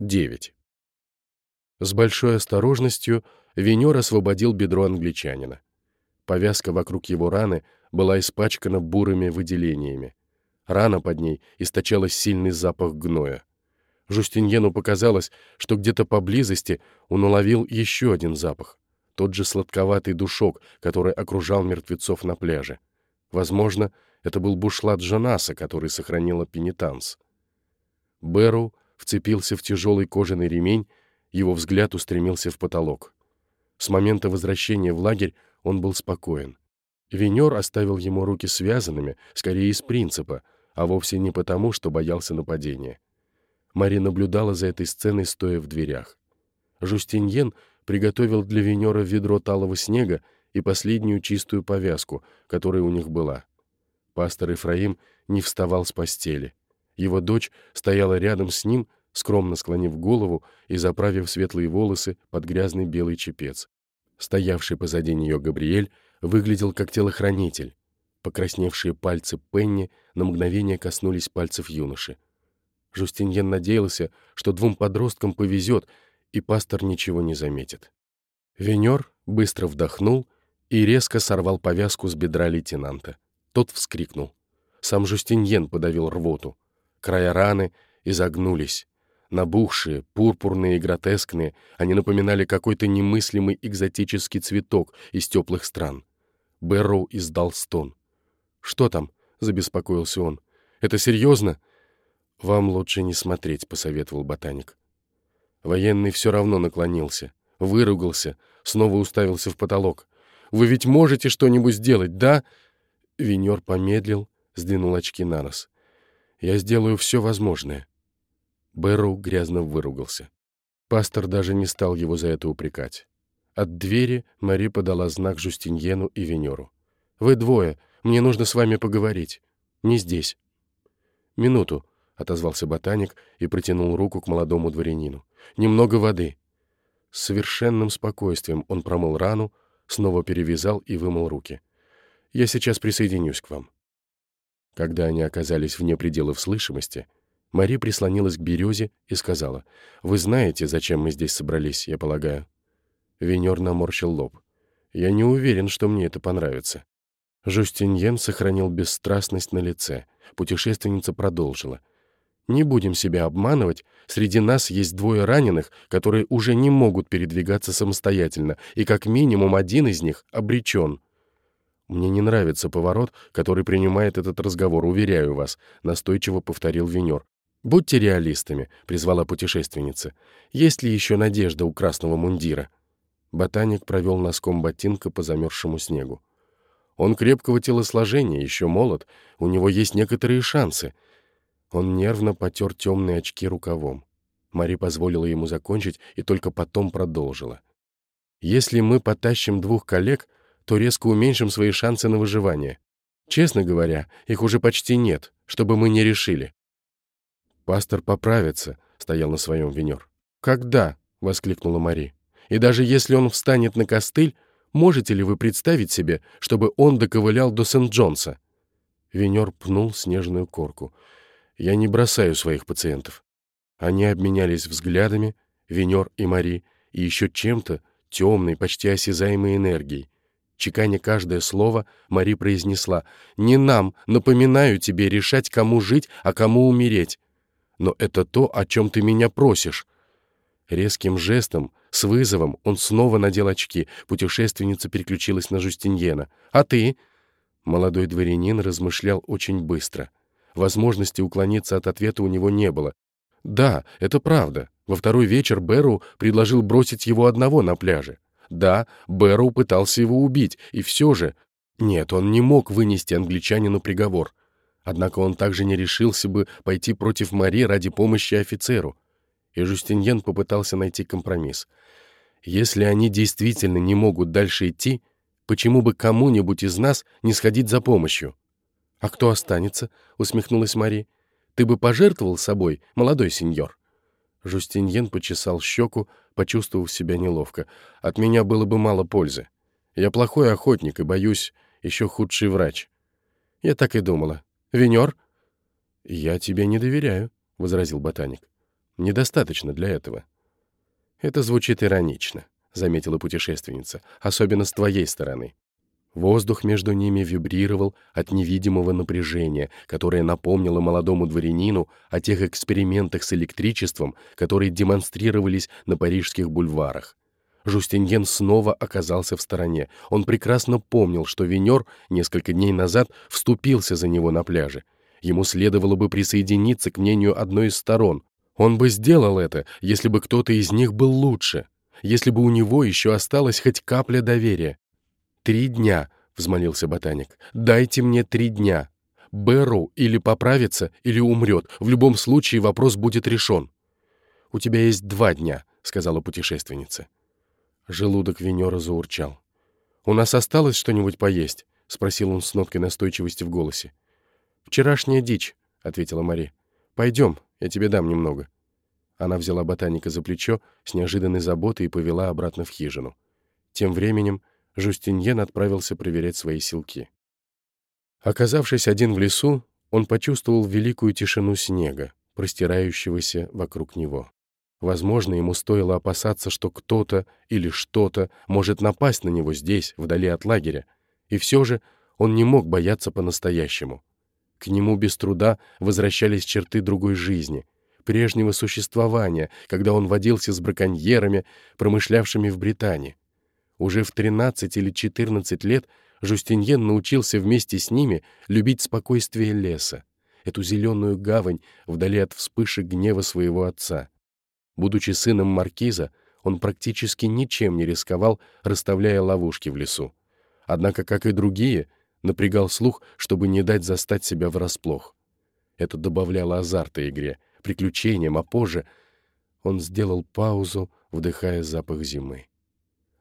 9. С большой осторожностью Венер освободил бедро англичанина. Повязка вокруг его раны была испачкана бурыми выделениями. Рана под ней источала сильный запах гноя. Жустиньену показалось, что где-то поблизости он уловил еще один запах, тот же сладковатый душок, который окружал мертвецов на пляже. Возможно, это был бушлат Жанаса, который сохранила пенитанс. Беру вцепился в тяжелый кожаный ремень, его взгляд устремился в потолок. С момента возвращения в лагерь он был спокоен. Венер оставил ему руки связанными, скорее из принципа, а вовсе не потому, что боялся нападения. Мари наблюдала за этой сценой, стоя в дверях. Жустиньен приготовил для Венера ведро талого снега и последнюю чистую повязку, которая у них была. Пастор Ифраим не вставал с постели. Его дочь стояла рядом с ним, скромно склонив голову и заправив светлые волосы под грязный белый чепец. Стоявший позади нее Габриэль выглядел как телохранитель. Покрасневшие пальцы Пенни на мгновение коснулись пальцев юноши. Жустиньен надеялся, что двум подросткам повезет, и пастор ничего не заметит. Венер быстро вдохнул и резко сорвал повязку с бедра лейтенанта. Тот вскрикнул. Сам Жустиньен подавил рвоту. Края раны изогнулись. Набухшие, пурпурные и гротескные, они напоминали какой-то немыслимый экзотический цветок из теплых стран. Бэрроу издал стон. «Что там?» — забеспокоился он. «Это серьезно?» «Вам лучше не смотреть», — посоветовал ботаник. Военный все равно наклонился, выругался, снова уставился в потолок. «Вы ведь можете что-нибудь сделать, да?» Венер помедлил, сдвинул очки на нос. Я сделаю все возможное». Бэрроу грязно выругался. Пастор даже не стал его за это упрекать. От двери Мари подала знак Жустиньену и Венеру. «Вы двое. Мне нужно с вами поговорить. Не здесь». «Минуту», — отозвался ботаник и протянул руку к молодому дворянину. «Немного воды». С совершенным спокойствием он промыл рану, снова перевязал и вымыл руки. «Я сейчас присоединюсь к вам». Когда они оказались вне пределов слышимости, Мари прислонилась к березе и сказала, «Вы знаете, зачем мы здесь собрались, я полагаю?» Венер наморщил лоб. «Я не уверен, что мне это понравится». Жустиньен сохранил бесстрастность на лице. Путешественница продолжила. «Не будем себя обманывать, среди нас есть двое раненых, которые уже не могут передвигаться самостоятельно, и как минимум один из них обречен». «Мне не нравится поворот, который принимает этот разговор, уверяю вас», — настойчиво повторил Венер. «Будьте реалистами», — призвала путешественница. «Есть ли еще надежда у красного мундира?» Ботаник провел носком ботинка по замерзшему снегу. «Он крепкого телосложения, еще молод, у него есть некоторые шансы». Он нервно потер темные очки рукавом. Мари позволила ему закончить и только потом продолжила. «Если мы потащим двух коллег, то резко уменьшим свои шансы на выживание. Честно говоря, их уже почти нет, чтобы мы не решили. «Пастор поправится», — стоял на своем венер. «Когда?» — воскликнула Мари. «И даже если он встанет на костыль, можете ли вы представить себе, чтобы он доковылял до Сент-Джонса?» Венер пнул снежную корку. «Я не бросаю своих пациентов». Они обменялись взглядами, Венер и Мари, и еще чем-то, темной, почти осязаемой энергией, Чеканя каждое слово, Мари произнесла, «Не нам, напоминаю тебе, решать, кому жить, а кому умереть. Но это то, о чем ты меня просишь». Резким жестом, с вызовом, он снова надел очки. Путешественница переключилась на Жустиньена. «А ты?» Молодой дворянин размышлял очень быстро. Возможности уклониться от ответа у него не было. «Да, это правда. Во второй вечер Беру предложил бросить его одного на пляже. Да, Бэрроу пытался его убить, и все же... Нет, он не мог вынести англичанину приговор. Однако он также не решился бы пойти против Мари ради помощи офицеру. И Жустиньен попытался найти компромисс. Если они действительно не могут дальше идти, почему бы кому-нибудь из нас не сходить за помощью? «А кто останется?» — усмехнулась Мари. «Ты бы пожертвовал собой, молодой сеньор?» Жустиньен почесал щеку, почувствовав себя неловко. «От меня было бы мало пользы. Я плохой охотник и, боюсь, еще худший врач». «Я так и думала. Венер?» «Я тебе не доверяю», — возразил ботаник. Недостаточно для этого. Это звучит иронично, заметила путешественница, особенно с твоей стороны. Воздух между ними вибрировал от невидимого напряжения, которое напомнило молодому дворянину о тех экспериментах с электричеством, которые демонстрировались на парижских бульварах. Жустиньен снова оказался в стороне. Он прекрасно помнил, что Венер несколько дней назад вступился за него на пляже. Ему следовало бы присоединиться к мнению одной из сторон. Он бы сделал это, если бы кто-то из них был лучше, если бы у него еще осталась хоть капля доверия. «Три дня», — взмолился ботаник, — «дайте мне три дня. Бэрроу или поправится, или умрет. В любом случае вопрос будет решен». «У тебя есть два дня», — сказала путешественница. Желудок Венера заурчал. «У нас осталось что-нибудь поесть?» — спросил он с ноткой настойчивости в голосе. «Вчерашняя дичь», — ответила Мари. «Пойдем, я тебе дам немного». Она взяла ботаника за плечо с неожиданной заботой и повела обратно в хижину. Тем временем Жустиньен отправился проверять свои силки. Оказавшись один в лесу, он почувствовал великую тишину снега, простирающегося вокруг него. Возможно, ему стоило опасаться, что кто-то или что-то может напасть на него здесь, вдали от лагеря, и все же он не мог бояться по-настоящему. К нему без труда возвращались черты другой жизни, прежнего существования, когда он водился с браконьерами, промышлявшими в Британии. Уже в 13 или 14 лет Жустиньен научился вместе с ними любить спокойствие леса, эту зеленую гавань вдали от вспышек гнева своего отца. Будучи сыном маркиза, он практически ничем не рисковал, расставляя ловушки в лесу. Однако, как и другие, напрягал слух, чтобы не дать застать себя врасплох. Это добавляло азарта игре, приключениям, а позже он сделал паузу, вдыхая запах зимы.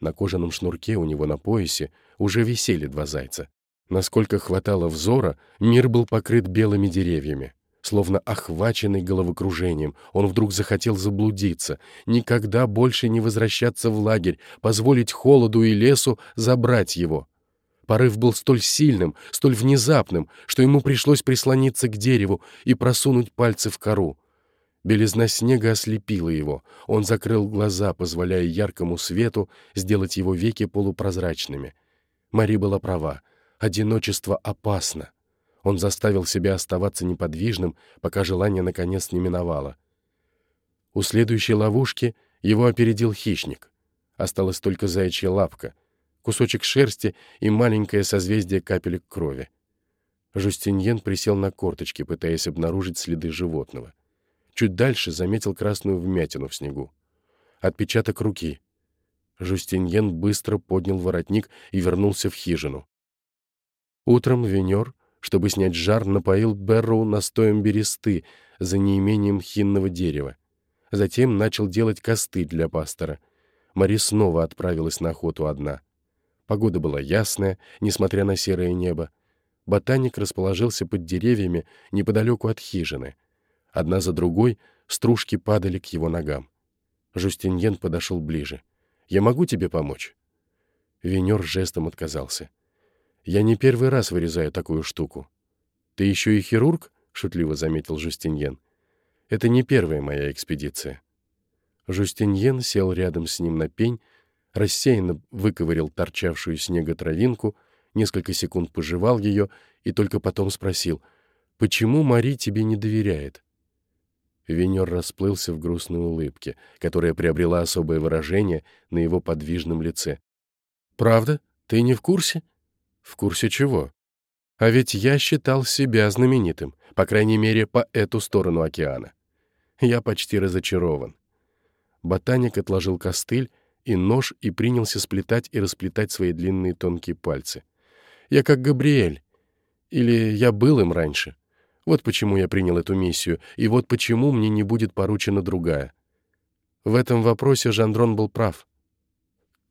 На кожаном шнурке у него на поясе уже висели два зайца. Насколько хватало взора, мир был покрыт белыми деревьями. Словно охваченный головокружением, он вдруг захотел заблудиться, никогда больше не возвращаться в лагерь, позволить холоду и лесу забрать его. Порыв был столь сильным, столь внезапным, что ему пришлось прислониться к дереву и просунуть пальцы в кору. Белизна снега ослепила его. Он закрыл глаза, позволяя яркому свету сделать его веки полупрозрачными. Мари была права. Одиночество опасно. Он заставил себя оставаться неподвижным, пока желание наконец не миновало. У следующей ловушки его опередил хищник. Осталась только заячья лапка, кусочек шерсти и маленькое созвездие капелек крови. Жустиньен присел на корточки, пытаясь обнаружить следы животного. Чуть дальше заметил красную вмятину в снегу. Отпечаток руки. Жустиньен быстро поднял воротник и вернулся в хижину. Утром Венер, чтобы снять жар, напоил Берроу настоем бересты за неимением хинного дерева. Затем начал делать косты для пастора. Мари снова отправилась на охоту одна. Погода была ясная, несмотря на серое небо. Ботаник расположился под деревьями неподалеку от хижины — Одна за другой стружки падали к его ногам. Жустиньен подошел ближе. «Я могу тебе помочь?» Венер жестом отказался. «Я не первый раз вырезаю такую штуку». «Ты еще и хирург?» — шутливо заметил Жустиньен. «Это не первая моя экспедиция». Жустиньен сел рядом с ним на пень, рассеянно выковырял торчавшую снега травинку, несколько секунд пожевал ее и только потом спросил, «Почему Мари тебе не доверяет?» Венер расплылся в грустной улыбке, которая приобрела особое выражение на его подвижном лице. «Правда? Ты не в курсе?» «В курсе чего?» «А ведь я считал себя знаменитым, по крайней мере, по эту сторону океана. Я почти разочарован». Ботаник отложил костыль и нож и принялся сплетать и расплетать свои длинные тонкие пальцы. «Я как Габриэль. Или я был им раньше. Вот почему я принял эту миссию, и вот почему мне не будет поручена другая. В этом вопросе Жандрон был прав.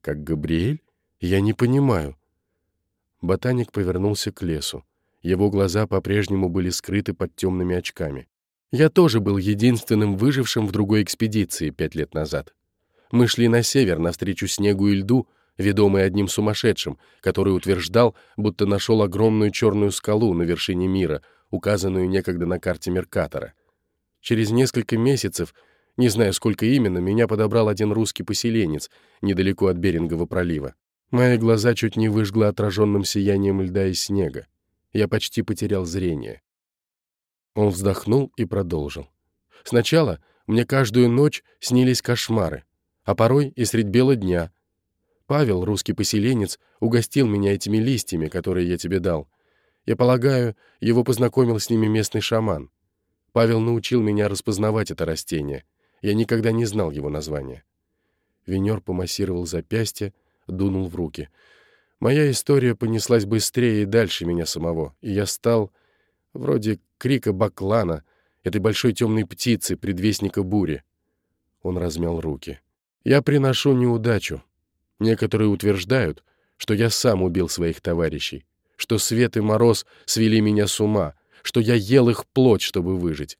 Как Габриэль? Я не понимаю. Ботаник повернулся к лесу. Его глаза по-прежнему были скрыты под темными очками. Я тоже был единственным выжившим в другой экспедиции пять лет назад. Мы шли на север, навстречу снегу и льду, ведомый одним сумасшедшим, который утверждал, будто нашел огромную черную скалу на вершине мира, указанную некогда на карте Меркатора. Через несколько месяцев Не знаю, сколько именно, меня подобрал один русский поселенец недалеко от Берингова пролива. Мои глаза чуть не выжгло отраженным сиянием льда и снега. Я почти потерял зрение. Он вздохнул и продолжил. Сначала мне каждую ночь снились кошмары, а порой и средь бела дня. Павел, русский поселенец, угостил меня этими листьями, которые я тебе дал. Я полагаю, его познакомил с ними местный шаман. Павел научил меня распознавать это растение. Я никогда не знал его названия. Венер помассировал запястье, дунул в руки. Моя история понеслась быстрее и дальше меня самого, и я стал вроде крика баклана, этой большой темной птицы, предвестника бури. Он размял руки. Я приношу неудачу. Некоторые утверждают, что я сам убил своих товарищей, что свет и мороз свели меня с ума, что я ел их плоть, чтобы выжить.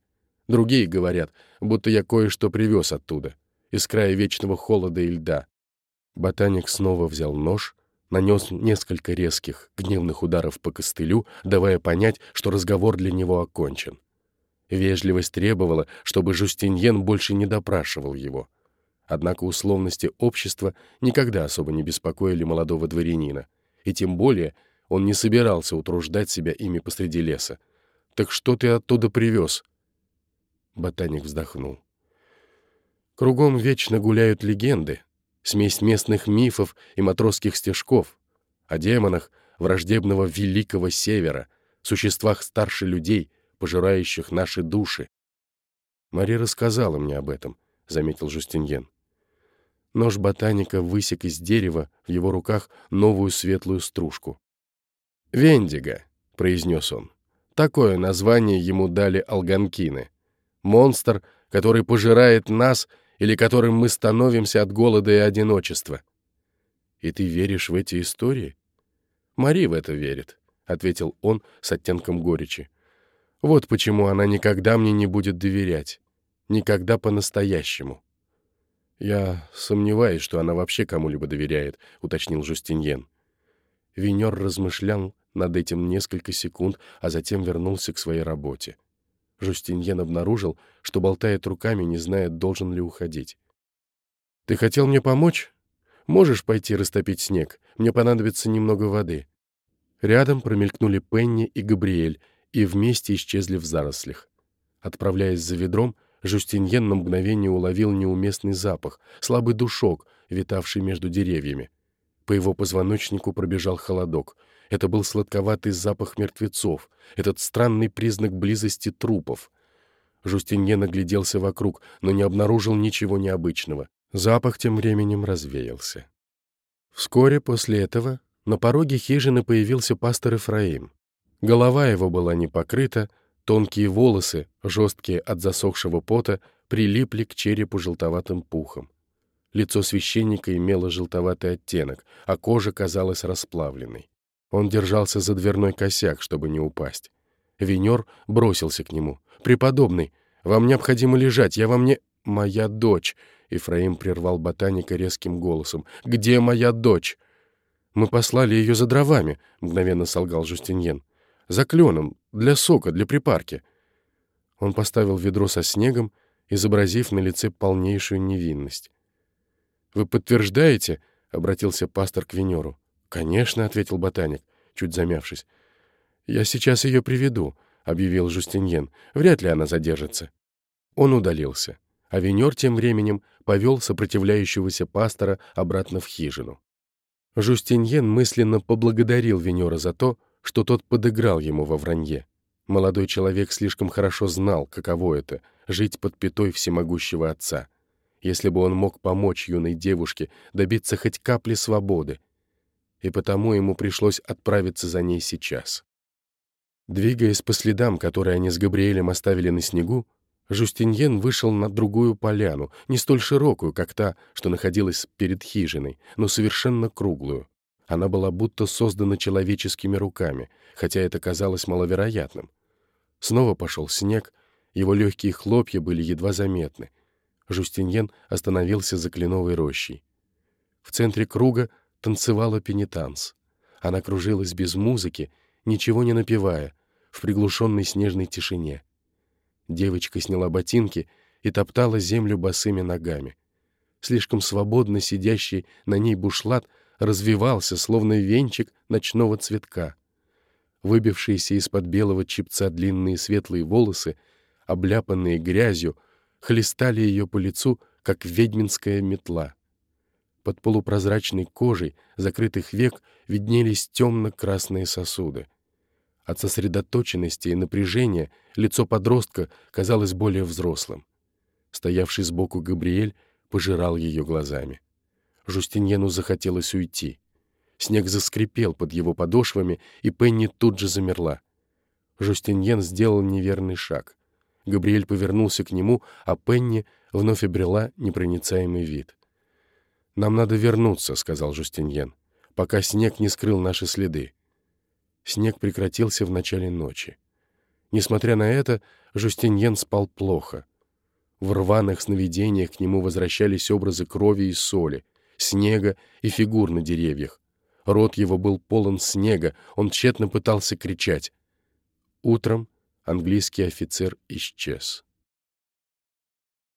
Другие говорят, будто я кое-что привез оттуда, из края вечного холода и льда. Ботаник снова взял нож, нанес несколько резких, гневных ударов по костылю, давая понять, что разговор для него окончен. Вежливость требовала, чтобы Жустиньен больше не допрашивал его. Однако условности общества никогда особо не беспокоили молодого дворянина, и тем более он не собирался утруждать себя ими посреди леса. «Так что ты оттуда привез?» Ботаник вздохнул. «Кругом вечно гуляют легенды, смесь местных мифов и матросских стежков, о демонах враждебного Великого Севера, существах старше людей, пожирающих наши души. Мари рассказала мне об этом, — заметил Жустиньен. Нож ботаника высек из дерева в его руках новую светлую стружку. «Вендиго», — произнес он. Такое название ему дали алганкины. Монстр, который пожирает нас или которым мы становимся от голода и одиночества. И ты веришь в эти истории? Мари в это верит, — ответил он с оттенком горечи. Вот почему она никогда мне не будет доверять. Никогда по-настоящему. «Я сомневаюсь, что она вообще кому-либо доверяет», — уточнил Жустиньен. Винер размышлял над этим несколько секунд, а затем вернулся к своей работе. Жустиньен обнаружил, что болтает руками, не зная, должен ли уходить. «Ты хотел мне помочь? Можешь пойти растопить снег? Мне понадобится немного воды». Рядом промелькнули Пенни и Габриэль, и вместе исчезли в зарослях. Отправляясь за ведром, Жустиньен на мгновение уловил неуместный запах, слабый душок, витавший между деревьями. По его позвоночнику пробежал холодок — это был сладковатый запах мертвецов, этот странный признак близости трупов. Жустинье нагляделся вокруг, но не обнаружил ничего необычного. Запах тем временем развеялся. Вскоре после этого на пороге хижины появился пастор Ифраим. Голова его была не покрыта, тонкие волосы, жесткие от засохшего пота, прилипли к черепу желтоватым пухом. Лицо священника имело желтоватый оттенок, а кожа казалась расплавленной. Он держался за дверной косяк, чтобы не упасть. Венер бросился к нему. «Преподобный, вам необходимо лежать, я вам не...» «Моя дочь!» — Ифраим прервал ботаника резким голосом. «Где моя дочь?» «Мы послали ее за дровами», — мгновенно солгал Жустиньен. «За кленом, для сока, для припарки». Он поставил ведро со снегом, изобразив на лице полнейшую невинность. «Вы подтверждаете?» — обратился пастор к Венеру. «Конечно», — ответил ботаник, чуть замявшись. «Я сейчас ее приведу», — объявил Жустиньен. «Вряд ли она задержится». Он удалился, а Венер тем временем повел сопротивляющегося пастора обратно в хижину. Жустиньен мысленно поблагодарил Венера за то, что тот подыграл ему во вранье. Молодой человек слишком хорошо знал, каково это — жить под пятой всемогущего отца. Если бы он мог помочь юной девушке добиться хоть капли свободы, и потому ему пришлось отправиться за ней сейчас. Двигаясь по следам, которые они с Габриэлем оставили на снегу, Жустиньен вышел на другую поляну, не столь широкую, как та, что находилась перед хижиной, но совершенно круглую. Она была будто создана человеческими руками, хотя это казалось маловероятным. Снова пошел снег, его легкие хлопья были едва заметны. Жустиньен остановился за кленовой рощей. В центре круга танцевала пенитанс. Она кружилась без музыки, ничего не напевая, в приглушенной снежной тишине. Девочка сняла ботинки и топтала землю босыми ногами. Слишком свободно сидящий на ней бушлат развивался, словно венчик ночного цветка. Выбившиеся из-под белого чепца длинные светлые волосы, обляпанные грязью, хлестали ее по лицу, как ведьминская метла. Под полупрозрачной кожей закрытых век виднелись темно-красные сосуды. От сосредоточенности и напряжения лицо подростка казалось более взрослым. Стоявший сбоку Габриэль пожирал ее глазами. Жустиньену захотелось уйти. Снег заскрипел под его подошвами, и Пенни тут же замерла. Жустиньен сделал неверный шаг. Габриэль повернулся к нему, а Пенни вновь обрела непроницаемый вид. «Нам надо вернуться», — сказал Жустиньен, «пока снег не скрыл наши следы». Снег прекратился в начале ночи. Несмотря на это, Жустиньен спал плохо. В рваных сновидениях к нему возвращались образы крови и соли, снега и фигур на деревьях. Рот его был полон снега, он тщетно пытался кричать. Утром английский офицер исчез.